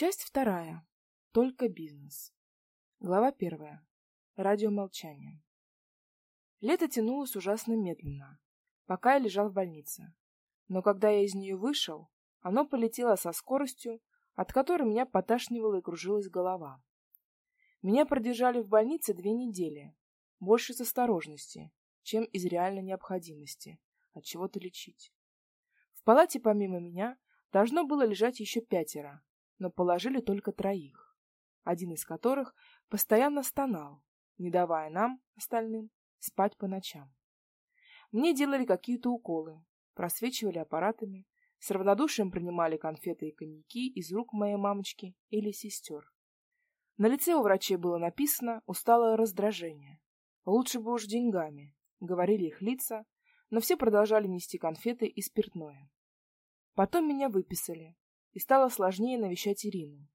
Часть вторая. Только бизнес. Глава первая. Радиомолчание. Лето тянулось ужасно медленно, пока я лежал в больнице. Но когда я из нее вышел, оно полетело со скоростью, от которой меня поташнивало и кружилась голова. Меня продержали в больнице две недели, больше с осторожности, чем из реальной необходимости от чего-то лечить. В палате помимо меня должно было лежать еще пятеро, но положили только троих, один из которых постоянно стонал, не давая нам, остальным, спать по ночам. Мне делали какие-то уколы, просвечивали аппаратами, с равнодушием принимали конфеты и коньяки из рук моей мамочки или сестер. На лице у врачей было написано усталое раздражение. Лучше бы уж деньгами, говорили их лица, но все продолжали нести конфеты и спиртное. Потом меня выписали, и стало сложнее навещать Ирину.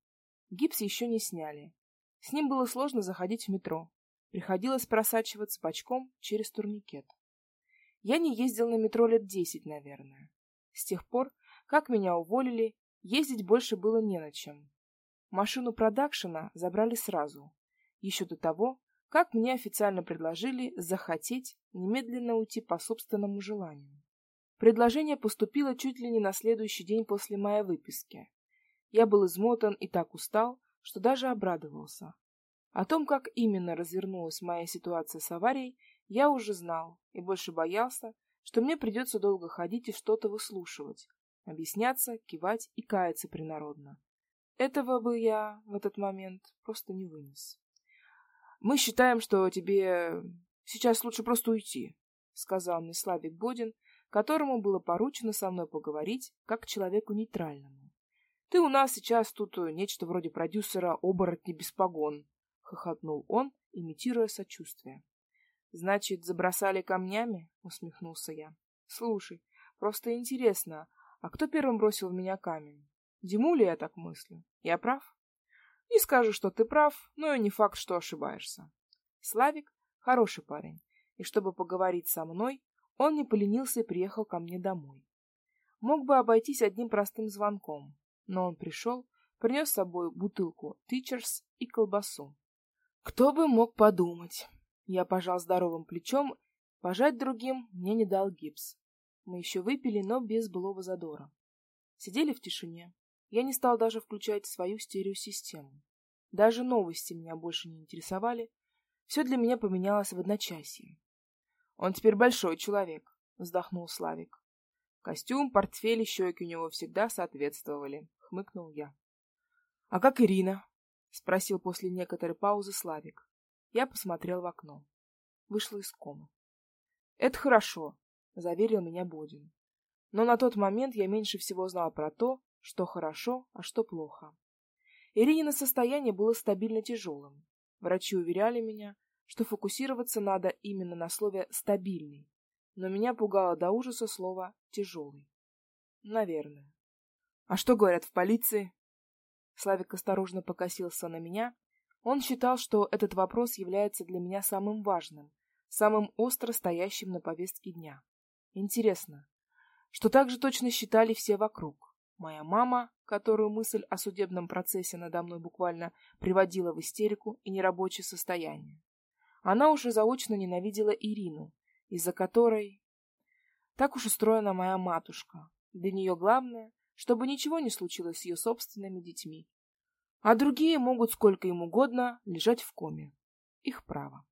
Гипс еще не сняли. С ним было сложно заходить в метро. Приходилось просачиваться бочком через турникет. Я не ездил на метро лет десять, наверное. С тех пор, как меня уволили, ездить больше было не на чем. Машину продакшена забрали сразу, еще до того, как мне официально предложили захотеть немедленно уйти по собственному желанию. Предложение поступило чуть ли не на следующий день после моей выписки. Я был измотан и так устал, что даже обрадовался. О том, как именно развернулась моя ситуация с аварией, я уже знал и больше боялся, что мне придется долго ходить и что-то выслушивать, объясняться, кивать и каяться принародно. Этого бы я в этот момент просто не вынес. Мы считаем, что тебе сейчас лучше просто уйти, сказал мне Славик Бодин, которому было поручено со мной поговорить как человеку нейтральному. Ты у нас сейчас тут нечто вроде продюсера оборотни без погон, хохотнул он, имитируя сочувствие. Значит, забросали камнями? усмехнулся я. Слушай, просто интересно, а кто первым бросил в меня камень? Димуля, я так мыслю. Я прав? Не скажу, что ты прав, но и не факт, что ошибаешься. Славик хороший парень, и чтобы поговорить со мной, он не поленился и приехал ко мне домой. Мог бы обойтись одним простым звонком, но он пришел, принес с собой бутылку Тичерс и колбасу. Кто бы мог подумать? Я пожал здоровым плечом, пожать другим мне не дал гипс. Мы еще выпили, но без былого задора. Сидели в тишине. Я не стал даже включать свою стереосистему. Даже новости меня больше не интересовали. Все для меня поменялось в одночасье. Он теперь большой человек, вздохнул Славик. Костюм, портфель и щеки у него всегда соответствовали, хмыкнул я. А как Ирина? спросил после некоторой паузы Славик. Я посмотрел в окно. Вышла из комы. Это хорошо, заверил меня Бодин. Но на тот момент я меньше всего знал про то, что хорошо, а что плохо. Иринина состояние было стабильно тяжелым. Врачи уверяли меня, что фокусироваться надо именно на слове стабильный. Но меня пугало до ужаса слово тяжелый. Наверное. А что говорят в полиции? Славик осторожно покосился на меня он считал, что этот вопрос является для меня самым важным, самым остро стоящим на повестке дня. Интересно, что так же точно считали все вокруг. Моя мама, которую мысль о судебном процессе надо мной буквально приводила в истерику и нерабочее состояние. Она уже заочно ненавидела Ирину, из-за которой... Так уж устроена моя матушка. Для нее главное, чтобы ничего не случилось с ее собственными детьми, а другие могут сколько им угодно лежать в коме. Их право.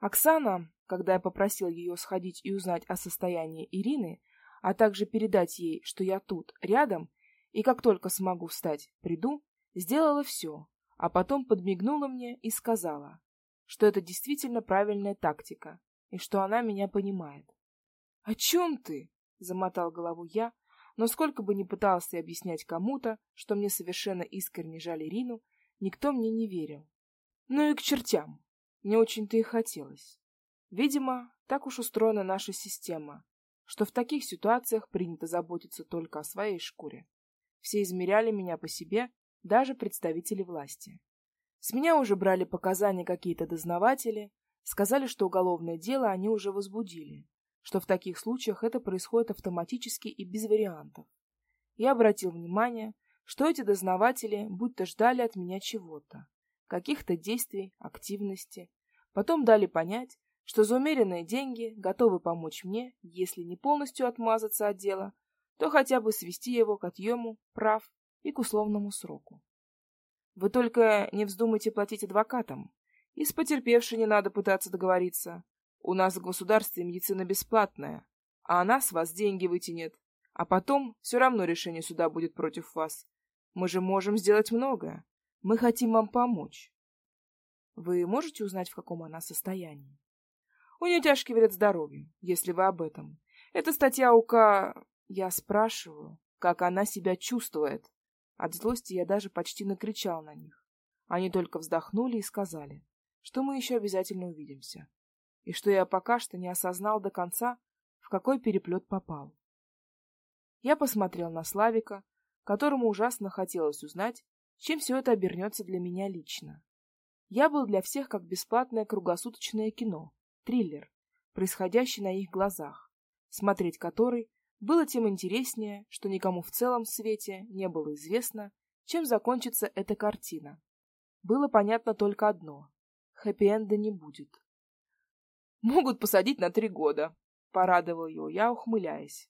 Оксана, когда я попросил ее сходить и узнать о состоянии Ирины, а также передать ей, что я тут, рядом, и как только смогу встать, приду, сделала все, а потом подмигнула мне и сказала, что это действительно правильная тактика и что она меня понимает. О чем ты? замотал головой я, но сколько бы ни пытался объяснять кому-то, что мне совершенно искренне жаль Ирину, никто мне не верил. Ну и к чертям. Мне очень-то и хотелось. Видимо, так уж устроена наша система, что в таких ситуациях принято заботиться только о своей шкуре. Все измеряли меня по себе, даже представители власти. С меня уже брали показания какие-то дознаватели, сказали, что уголовное дело они уже возбудили, что в таких случаях это происходит автоматически и без вариантов. Я обратил внимание, что эти дознаватели будто ждали от меня чего-то, каких-то действий, активности. Потом дали понять, что за умеренные деньги готовы помочь мне, если не полностью отмазаться от дела, то хотя бы свести его к отъему прав и к условному сроку. Вы только не вздумайте платить адвокатам, и с потерпевшей не надо пытаться договориться. У нас в государстве медицина бесплатная, а она с вас деньги вытянет. А потом все равно решение суда будет против вас. Мы же можем сделать многое. Мы хотим вам помочь. Вы можете узнать, в каком она состоянии? У нее тяжкий вред здоровью, если вы об этом. Это статья УК... Я спрашиваю, как она себя чувствует. От злости я даже почти накричал на них. Они только вздохнули и сказали, что мы еще обязательно увидимся. И что я пока что не осознал до конца, в какой переплет попал. Я посмотрел на Славика, которому ужасно хотелось узнать, чем все это обернется для меня лично. Я был для всех как бесплатное круглосуточное кино, триллер, происходящий на их глазах, смотреть который было тем интереснее, что никому в целом свете не было известно, чем закончится эта картина. Было понятно только одно — хэппи-энда не будет. «Могут посадить на три года», — порадовал его я, ухмыляясь.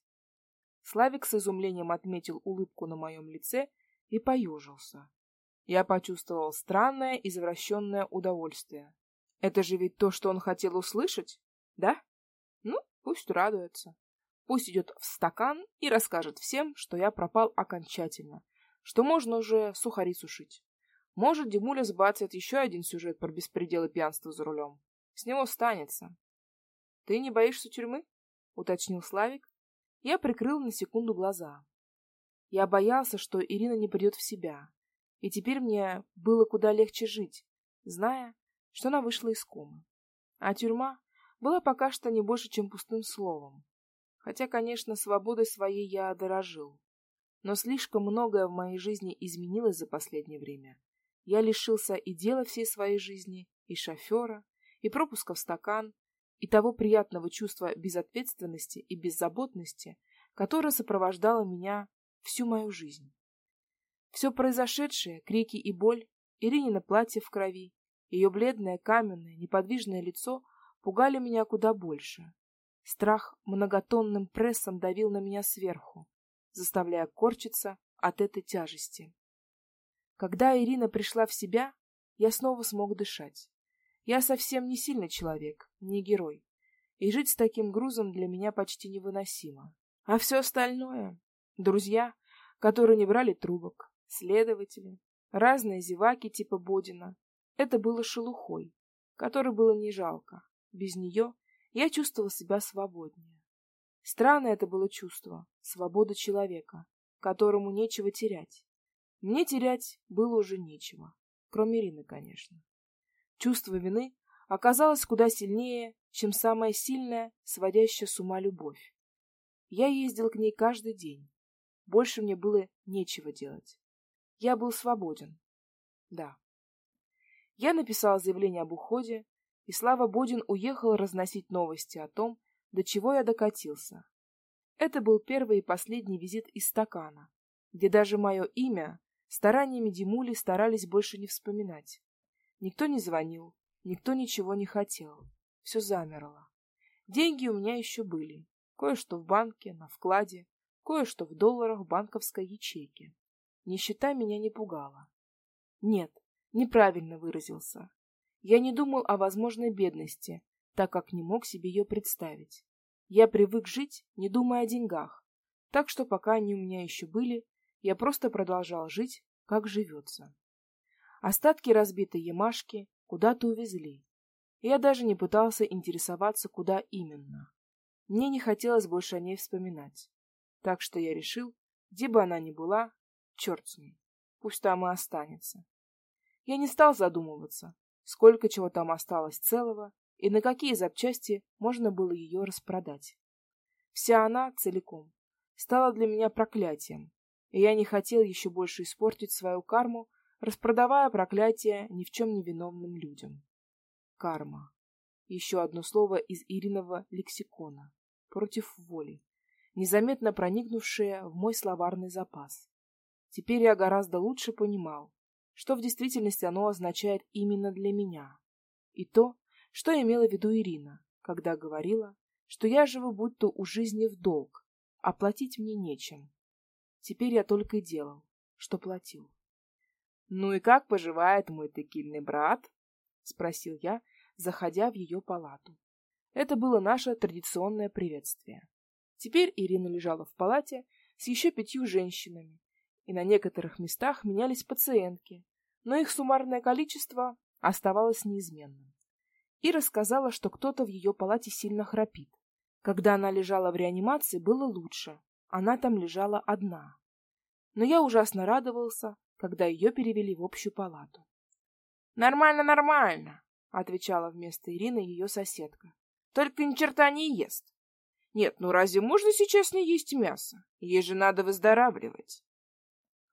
Славик с изумлением отметил улыбку на моем лице и поежился. Я почувствовал странное извращенное удовольствие. Это же ведь то, что он хотел услышать, да? Ну, пусть радуется. Пусть идет в стакан и расскажет всем, что я пропал окончательно, что можно уже сухари сушить. Может, Димуля сбацает еще один сюжет про беспредел и пьянство за рулем. С него станется. — Ты не боишься тюрьмы? — уточнил Славик, я прикрыл на секунду глаза. Я боялся, что Ирина не придет в себя, и теперь мне было куда легче жить, зная, что она вышла из комы. А тюрьма была пока что не больше, чем пустым словом. Хотя, конечно, свободой своей я дорожил. Но слишком многое в моей жизни изменилось за последнее время. Я лишился и дела всей своей жизни, и шофера, и пропуска в стакан, и того приятного чувства безответственности и беззаботности, которое сопровождало меня всю мою жизнь. Все произошедшее, крики и боль, Иринина платье в крови, ее бледное, каменное, неподвижное лицо пугали меня куда больше. Страх многотонным прессом давил на меня сверху, заставляя корчиться от этой тяжести. Когда Ирина пришла в себя, я снова смог дышать. Я совсем не сильный человек, не герой. И жить с таким грузом для меня почти невыносимо. А все остальное — друзья, которые не брали трубок, следователи, разные зеваки типа Бодина — это было шелухой, которой было не жалко. Без нее я чувствовал себя свободнее. Странное это было чувство — свобода человека, которому нечего терять. Мне терять было уже нечего, кроме Ирины, конечно. Чувство вины оказалось куда сильнее, чем самая сильная, сводящая с ума любовь. Я ездил к ней каждый день. Больше мне было нечего делать. Я был свободен. Да. Я написал заявление об уходе, и Слава Бодин уехал разносить новости о том, до чего я докатился. Это был первый и последний визит из стакана, где даже мое имя стараниями Димули старались больше не вспоминать. Никто не звонил, никто ничего не хотел. Все замерло. Деньги у меня еще были. Кое-что в банке, на вкладе, кое-что в долларах в банковской ячейке. Нищета меня не пугала. Нет, неправильно выразился. Я не думал о возможной бедности, так как не мог себе ее представить. Я привык жить, не думая о деньгах, так что пока они у меня еще были, я просто продолжал жить, как живется. Остатки разбитой Ямашки куда-то увезли. Я даже не пытался интересоваться, куда именно. Мне не хотелось больше о ней вспоминать. Так что я решил, где бы она ни была, черт с ней, пусть там и останется. Я не стал задумываться, сколько чего там осталось целого и на какие запчасти можно было ее распродать. Вся она целиком стала для меня проклятием, и я не хотел еще больше испортить свою карму распродавая проклятие ни в чем не людям. Карма. Еще одно слово из Ириного лексикона. Против воли. Незаметно проникнувшее в мой словарный запас. Теперь я гораздо лучше понимал, что в действительности оно означает именно для меня. И то, что имела в виду Ирина, когда говорила, что я живу будто у жизни в долг, а платить мне нечем. Теперь я только и делал, что платил. — Ну и как поживает мой текильный брат? — спросил я, заходя в ее палату. Это было наше традиционное приветствие. Теперь Ирина лежала в палате с еще пятью женщинами, и на некоторых местах менялись пациентки, но их суммарное количество оставалось неизменным. Ира сказала, что кто-то в ее палате сильно храпит. Когда она лежала в реанимации, было лучше. Она там лежала одна. Но я ужасно радовался, когда ее перевели в общую палату. «Нормально, нормально», — отвечала вместо Ирины ее соседка. «Только ни черта не ест. Нет, ну разве можно сейчас не есть мясо? Ей же надо выздоравливать.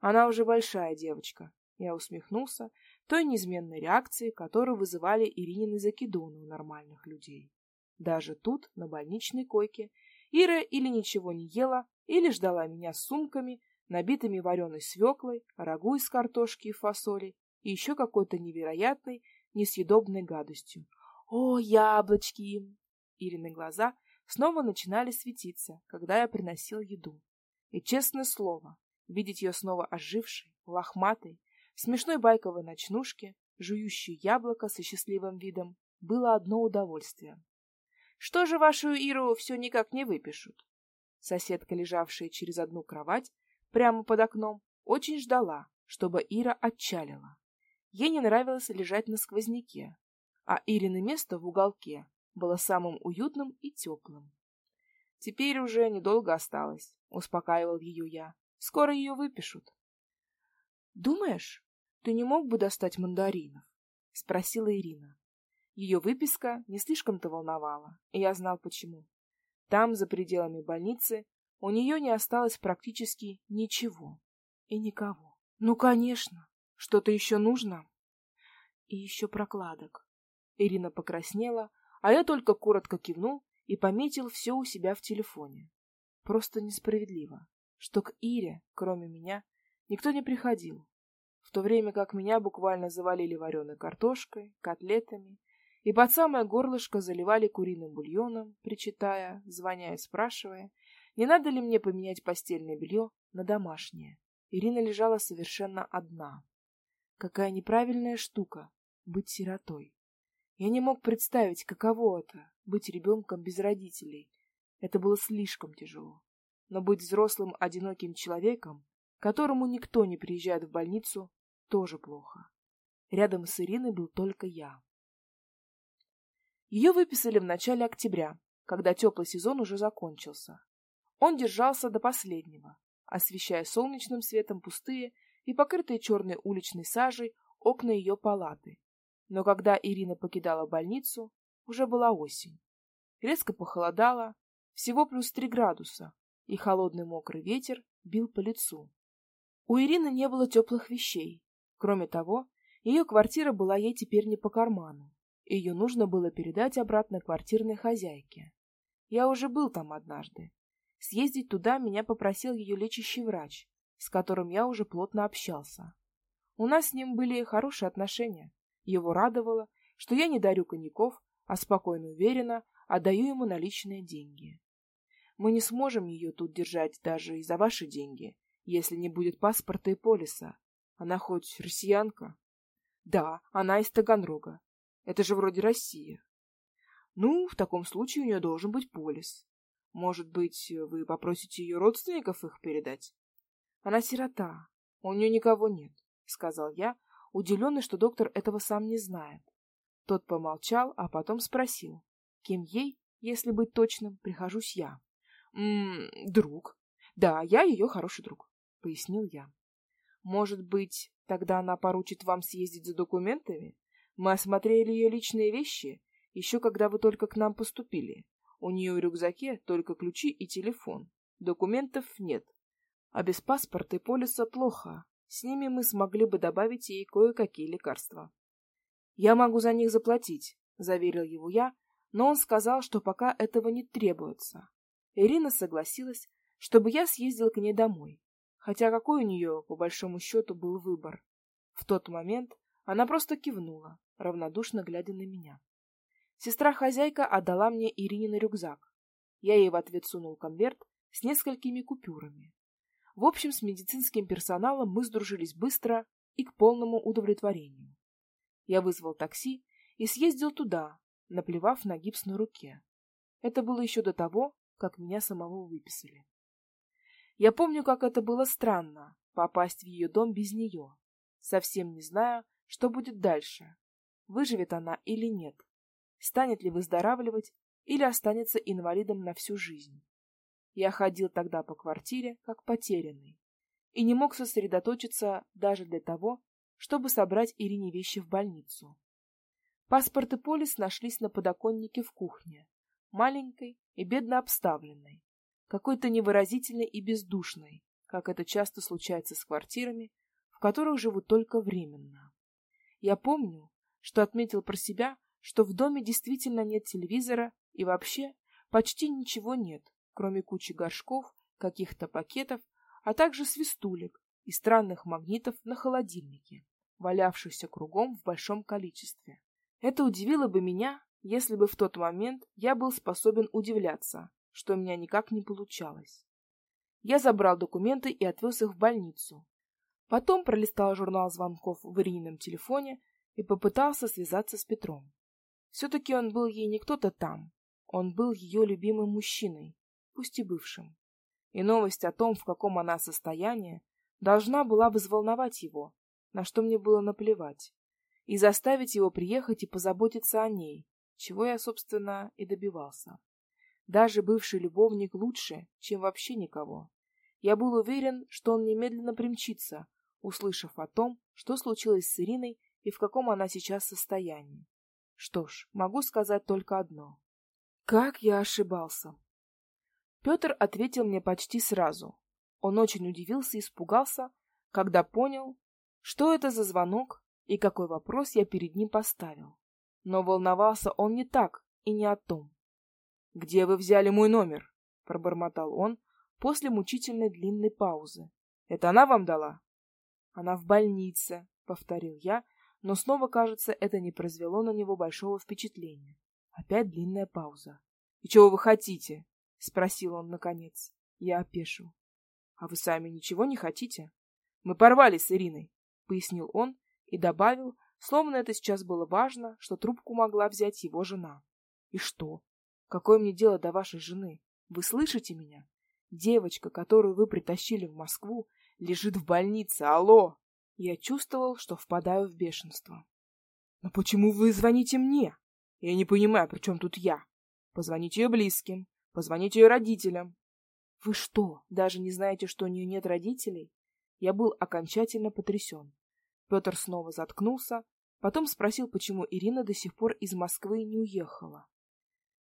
Она уже большая девочка. Я усмехнулся той неизменной реакцией, которую вызывали Иринины закидоны у нормальных людей. Даже тут, на больничной койке, Ира или ничего не ела, или ждала меня с сумками, набитыми вареной свеклой, рагу из картошки и фасоли и еще какой-то невероятной, несъедобной гадостью. «О, яблочки!» Ирины глаза снова начинали светиться, когда я приносил еду. И, честное слово, видеть ее снова ожившей, лохматой, в смешной байковой ночнушке, жующей яблоко со счастливым видом, было одно удовольствие. «Что же вашу Иру все никак не выпишут?» Соседка, лежавшая через одну кровать, прямо под окном, очень ждала, чтобы Ира отчалила. Ей не нравилось лежать на сквозняке, а Ирины место в уголке было самым уютным и теплым. Теперь уже недолго осталось, успокаивал ее я. Скоро ее выпишут. Думаешь, ты не мог бы достать мандаринов? спросила Ирина. Ее выписка не слишком-то волновала, и я знал почему. Там, за пределами больницы, у нее не осталось практически ничего и никого. Ну, конечно, что-то еще нужно. И еще прокладок. Ирина покраснела, а я только коротко кивнул и пометил все у себя в телефоне. Просто несправедливо, что к Ире, кроме меня, никто не приходил, в то время как меня буквально завалили вареной картошкой, котлетами и под самое горлышко заливали куриным бульоном, причитая, звоня и спрашивая, не надо ли мне поменять постельное белье на домашнее. Ирина лежала совершенно одна. Какая неправильная штука — быть сиротой. Я не мог представить, каково это — быть ребенком без родителей. Это было слишком тяжело. Но быть взрослым, одиноким человеком, которому никто не приезжает в больницу, тоже плохо. Рядом с Ириной был только я. Ее выписали в начале октября, когда теплый сезон уже закончился. Он держался до последнего, освещая солнечным светом пустые и покрытые черной уличной сажей окна ее палаты, но когда Ирина покидала больницу, уже была осень. Резко похолодало, всего плюс три градуса, и холодный мокрый ветер бил по лицу. У Ирины не было теплых вещей. Кроме того, ее квартира была ей теперь не по карману. Ее нужно было передать обратно квартирной хозяйке. Я уже был там однажды. Съездить туда меня попросил ее лечащий врач, с которым я уже плотно общался. У нас с ним были хорошие отношения. Его радовало, что я не дарю коньяков, а спокойно уверенно отдаю ему наличные деньги. Мы не сможем ее тут держать даже и за ваши деньги, если не будет паспорта и полиса. Она хоть россиянка? Да, она из Таганрога. Это же вроде Россия. Ну, в таком случае у нее должен быть полис. Может быть, вы попросите ее родственников их передать? Она сирота. У нее никого нет, — сказал я, удивленный, что доктор этого сам не знает. Тот помолчал, а потом спросил, кем ей, если быть точным, прихожусь я. «М -м, друг. Да, я ее хороший друг, пояснил я. Может быть, тогда она поручит вам съездить за документами? Мы осмотрели ее личные вещи, еще когда вы только к нам поступили. У нее в рюкзаке только ключи и телефон. Документов нет. А без паспорта и полиса плохо. С ними мы смогли бы добавить ей кое-какие лекарства. «Я могу за них заплатить», — заверил его я, но он сказал, что пока этого не требуется. Ирина согласилась, чтобы я съездил к ней домой, Хотя какой у нее, по большому счету, был выбор? В тот момент она просто кивнула, равнодушно глядя на меня. Сестра-хозяйка отдала мне Иринин рюкзак. Я ей в ответ сунул конверт с несколькими купюрами. В общем, с медицинским персоналом мы сдружились быстро и к полному удовлетворению. Я вызвал такси и съездил туда, наплевав на гипс на руке. Это было еще до того, как меня самого выписали. Я помню, как это было странно — попасть в ее дом без нее, совсем не зная, что будет дальше, выживет она или нет, станет ли выздоравливать или останется инвалидом на всю жизнь. Я ходил тогда по квартире, как потерянный, и не мог сосредоточиться даже для того, чтобы собрать Ирине вещи в больницу. Паспорт и полис нашлись на подоконнике в кухне, маленькой и бедно обставленной, какой-то невыразительной и бездушной, как это часто случается с квартирами, в которых живут только временно. Я помню, что отметил про себя, что в доме действительно нет телевизора и вообще почти ничего нет, кроме кучи горшков, каких-то пакетов, а также свистулек и странных магнитов на холодильнике, валявшихся кругом в большом количестве. Это удивило бы меня, если бы в тот момент я был способен удивляться, что у меня никак не получалось. Я забрал документы и отвез их в больницу. Потом пролистал журнал звонков в Иринином телефоне и попытался связаться с Петром. Все-таки он был ей не кто-то там. Он был ее любимым мужчиной, пусть и бывшим. И новость о том, в каком она состоянии, должна была взволновать его, на что мне было наплевать, и заставить его приехать и позаботиться о ней, чего я, собственно, и добивался. Даже бывший любовник лучше, чем вообще никого. Я был уверен, что он немедленно примчится, услышав о том, что случилось с Ириной и в каком она сейчас состоянии. Что ж, могу сказать только одно. Как я ошибался. Петр ответил мне почти сразу. Он очень удивился и испугался, когда понял, что это за звонок и какой вопрос я перед ним поставил. Но волновался он не так и не о том. «Где вы взяли мой номер?» — пробормотал он после мучительной длинной паузы. «Это она вам дала?» «Она в больнице», — повторил я, но снова, кажется, это не произвело на него большого впечатления. Опять длинная пауза. «И чего вы хотите?» — спросил он наконец. Я опешил. «А вы сами ничего не хотите?» «Мы порвали с Ириной», — пояснил он и добавил, словно это сейчас было важно, что трубку могла взять его жена. «И что? Какое мне дело до вашей жены? Вы слышите меня? Девочка, которую вы притащили в Москву, лежит в больнице. Алло!» Я чувствовал, что впадаю в бешенство. «Но почему вы звоните мне? Я не понимаю, при чем тут я? Позвоните ее близким, позвоните ее родителям». «Вы что, даже не знаете, что у нее нет родителей?» Я был окончательно потрясен. Петр снова заткнулся, потом спросил, почему Ирина до сих пор из Москвы не уехала.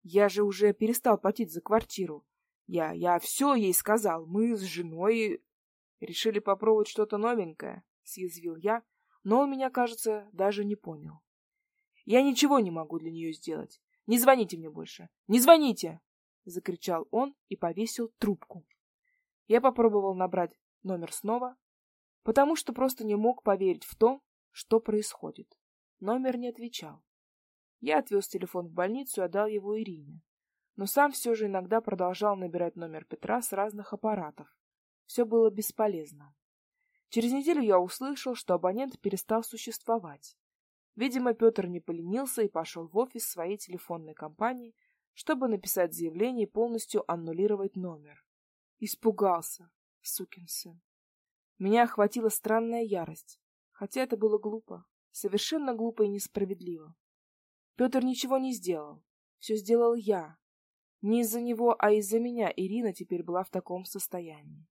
«Я же уже перестал платить за квартиру. Я, я все ей сказал. Мы с женой решили попробовать что-то новенькое съязвил я, но он меня, кажется, даже не понял. Я ничего не могу для нее сделать. Не звоните мне больше. Не звоните! закричал он и повесил трубку. Я попробовал набрать номер снова, потому что просто не мог поверить в то, что происходит. Номер не отвечал. Я отвез телефон в больницу и отдал его Ирине, но сам все же иногда продолжал набирать номер Петра с разных аппаратов. Все было бесполезно. Через неделю я услышал, что абонент перестал существовать. Видимо, Петр не поленился и пошел в офис своей телефонной компании, чтобы написать заявление и полностью аннулировать номер. Испугался, сукин сын. Меня охватила странная ярость, хотя это было глупо, совершенно глупо и несправедливо. Петр ничего не сделал, все сделал я. Не из-за него, а из-за меня Ирина теперь была в таком состоянии.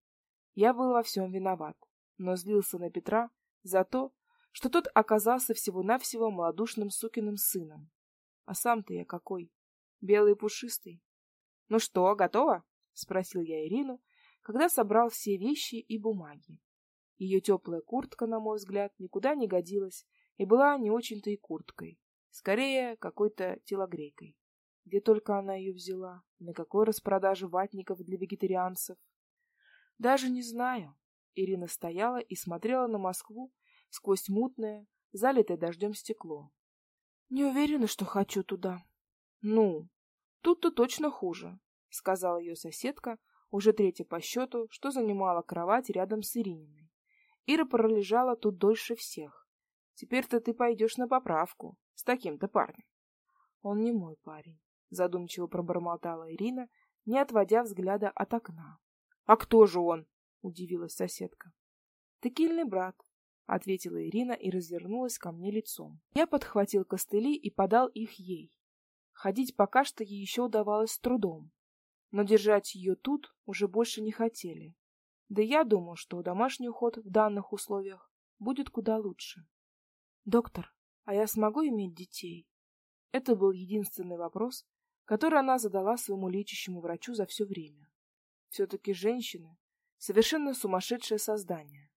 Я был во всем виноват но злился на Петра за то, что тот оказался всего-навсего малодушным сукиным сыном. А сам-то я какой? Белый и пушистый. — Ну что, готово? — спросил я Ирину, когда собрал все вещи и бумаги. Ее теплая куртка, на мой взгляд, никуда не годилась и была не очень-то и курткой, скорее какой-то телогрейкой. Где только она ее взяла, на какой распродаже ватников для вегетарианцев. Даже не знаю. Ирина стояла и смотрела на Москву сквозь мутное, залитое дождем стекло. Не уверена, что хочу туда. Ну, тут-то точно хуже, сказала ее соседка, уже третья по счету, что занимала кровать рядом с Ирининой. Ира пролежала тут дольше всех. Теперь-то ты пойдешь на поправку с таким-то парнем. Он не мой парень, задумчиво пробормотала Ирина, не отводя взгляда от окна. А кто же он? удивилась соседка. Текильный брат, ответила Ирина и развернулась ко мне лицом. Я подхватил костыли и подал их ей. Ходить пока что ей еще удавалось с трудом, но держать ее тут уже больше не хотели. Да я думал, что домашний уход в данных условиях будет куда лучше. Доктор, а я смогу иметь детей? Это был единственный вопрос, который она задала своему лечащему врачу за все время. все таки женщины совершенно сумасшедшее создание.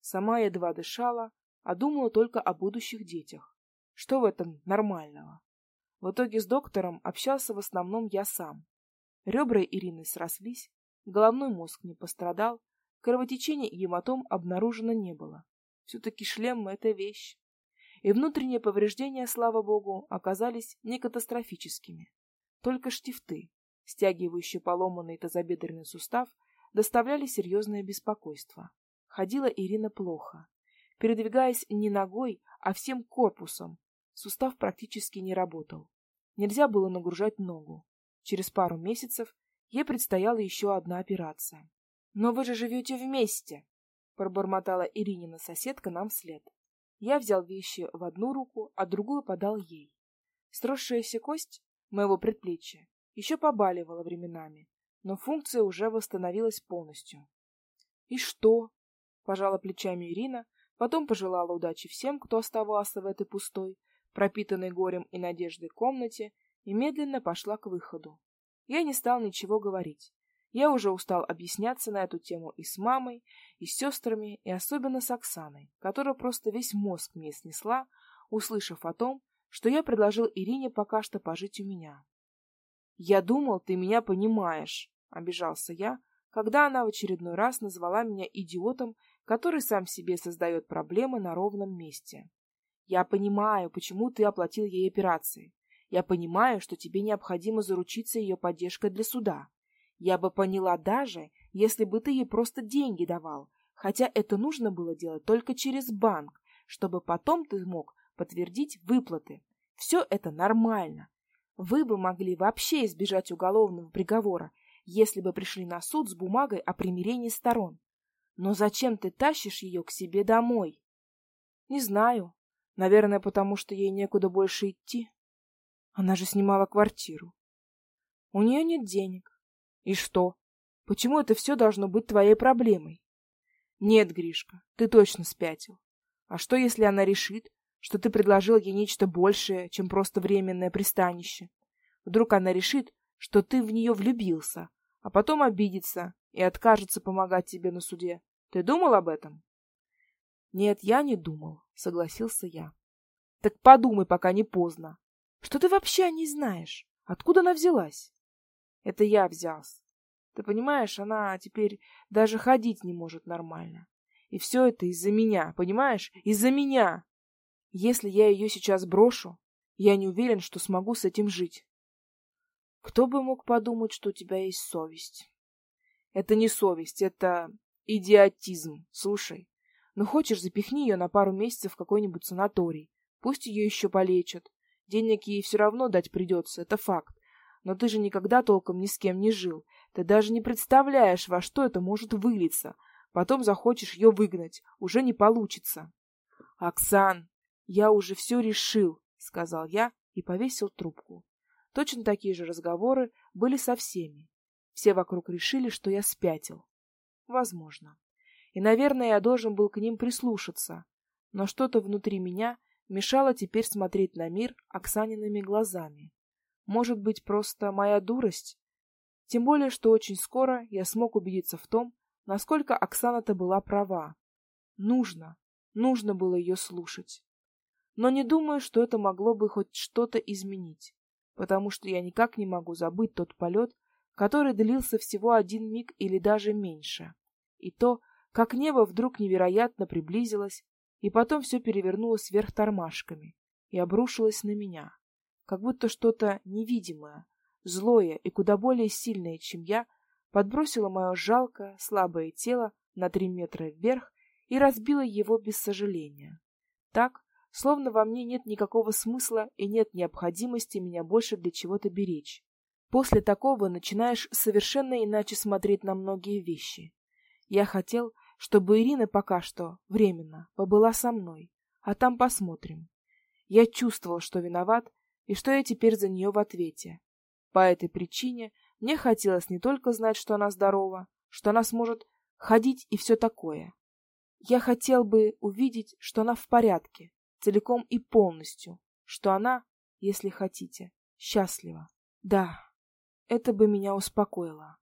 Сама едва дышала, а думала только о будущих детях. Что в этом нормального? В итоге с доктором общался в основном я сам. Ребра Ирины срослись, головной мозг не пострадал, кровотечения и гематом обнаружено не было. Все-таки шлем — это вещь. И внутренние повреждения, слава богу, оказались не катастрофическими. Только штифты, стягивающие поломанный тазобедренный сустав, доставляли серьезное беспокойство. Ходила Ирина плохо, передвигаясь не ногой, а всем корпусом. Сустав практически не работал. Нельзя было нагружать ногу. Через пару месяцев ей предстояла еще одна операция. Но вы же живете вместе, пробормотала Иринина соседка нам вслед. Я взял вещи в одну руку, а другую подал ей. Сросшаяся кость моего предплечья еще побаливала временами, но функция уже восстановилась полностью. И что? Пожала плечами Ирина, потом пожелала удачи всем, кто оставался в этой пустой, пропитанной горем и надеждой комнате, и медленно пошла к выходу. Я не стал ничего говорить. Я уже устал объясняться на эту тему и с мамой, и с сестрами, и особенно с Оксаной, которая просто весь мозг мне снесла, услышав о том, что я предложил Ирине пока что пожить у меня. «Я думал, ты меня понимаешь», — обижался я, когда она в очередной раз назвала меня идиотом который сам себе создает проблемы на ровном месте. Я понимаю, почему ты оплатил ей операции. Я понимаю, что тебе необходимо заручиться ее поддержкой для суда. Я бы поняла даже, если бы ты ей просто деньги давал, хотя это нужно было делать только через банк, чтобы потом ты мог подтвердить выплаты. Все это нормально. Вы бы могли вообще избежать уголовного приговора, если бы пришли на суд с бумагой о примирении сторон. Но зачем ты тащишь ее к себе домой? Не знаю. Наверное, потому что ей некуда больше идти. Она же снимала квартиру. У нее нет денег. И что? Почему это все должно быть твоей проблемой? Нет, Гришка, ты точно спятил. А что, если она решит, что ты предложил ей нечто большее, чем просто временное пристанище? Вдруг она решит, что ты в нее влюбился, а потом обидится и откажется помогать тебе на суде. Ты думал об этом? Нет, я не думал, согласился я. Так подумай, пока не поздно. Что ты вообще о ней знаешь? Откуда она взялась? Это я взялся. Ты понимаешь, она теперь даже ходить не может нормально. И все это из-за меня, понимаешь? Из-за меня. Если я ее сейчас брошу, я не уверен, что смогу с этим жить. Кто бы мог подумать, что у тебя есть совесть? Это не совесть, это идиотизм. Слушай, ну хочешь, запихни ее на пару месяцев в какой-нибудь санаторий. Пусть ее еще полечат. Денег ей все равно дать придется, это факт. Но ты же никогда толком ни с кем не жил. Ты даже не представляешь, во что это может вылиться. Потом захочешь ее выгнать. Уже не получится. Оксан, я уже все решил, сказал я и повесил трубку. Точно такие же разговоры были со всеми. Все вокруг решили, что я спятил. Возможно. И, наверное, я должен был к ним прислушаться. Но что-то внутри меня мешало теперь смотреть на мир Оксаниными глазами. Может быть, просто моя дурость? Тем более, что очень скоро я смог убедиться в том, насколько Оксана-то была права. Нужно, нужно было ее слушать. Но не думаю, что это могло бы хоть что-то изменить, потому что я никак не могу забыть тот полет, который длился всего один миг или даже меньше, и то, как небо вдруг невероятно приблизилось, и потом все перевернулось вверх тормашками и обрушилось на меня, как будто что-то невидимое, злое и куда более сильное, чем я, подбросило мое жалкое, слабое тело на три метра вверх и разбило его без сожаления. Так, словно во мне нет никакого смысла и нет необходимости меня больше для чего-то беречь. После такого начинаешь совершенно иначе смотреть на многие вещи. Я хотел, чтобы Ирина пока что, временно, побыла со мной, а там посмотрим. Я чувствовал, что виноват, и что я теперь за нее в ответе. По этой причине мне хотелось не только знать, что она здорова, что она сможет ходить и все такое. Я хотел бы увидеть, что она в порядке, целиком и полностью, что она, если хотите, счастлива. Да, это бы меня успокоило.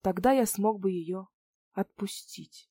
Тогда я смог бы ее отпустить.